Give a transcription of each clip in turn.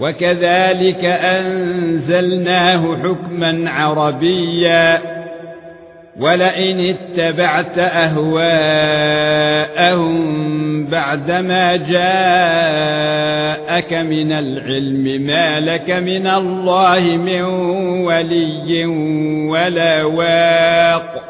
وكذلك أنزلناه حكما عربيا ولئن اتبعت أهواءهم بعدما جاءك من العلم ما لك من الله من ولي ولا واق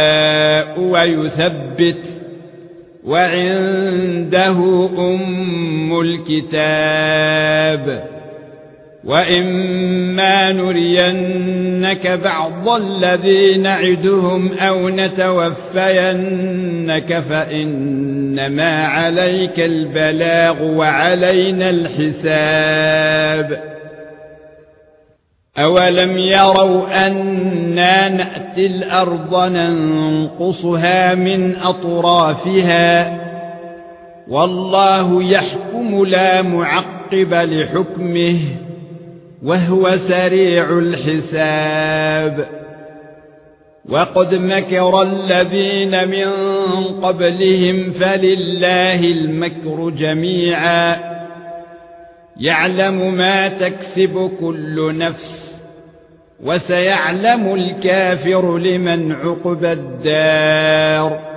ويثبت وعنده أم الكتاب وإما نرينك بعض الذي نعدهم أو نتوفينك فإنما عليك البلاغ وعلينا الحساب اولم يروا أنا ناتي الأرض ننقصها من اطرافها والله يحكم لا معقب لحكمه وهو سريع الحساب وقد مكر الذين من قبلهم فلله المكر جميعا يعلم ما تكسب كل نفس وسيعلم الكافر لمن عقبى الدار.